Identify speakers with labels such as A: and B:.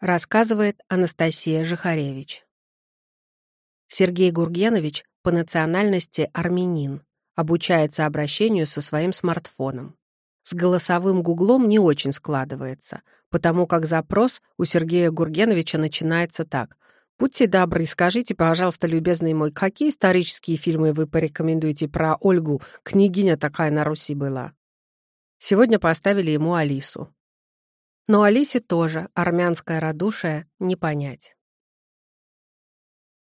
A: Рассказывает Анастасия Жихаревич. Сергей Гургенович по национальности армянин, обучается обращению со своим смартфоном. С голосовым гуглом не очень складывается, потому как запрос у Сергея Гургеновича начинается так. «Будьте добры, скажите, пожалуйста, любезный мой, какие исторические фильмы вы порекомендуете про Ольгу? Княгиня такая на Руси была». Сегодня поставили ему Алису. Но Алисе тоже армянское радушие не понять.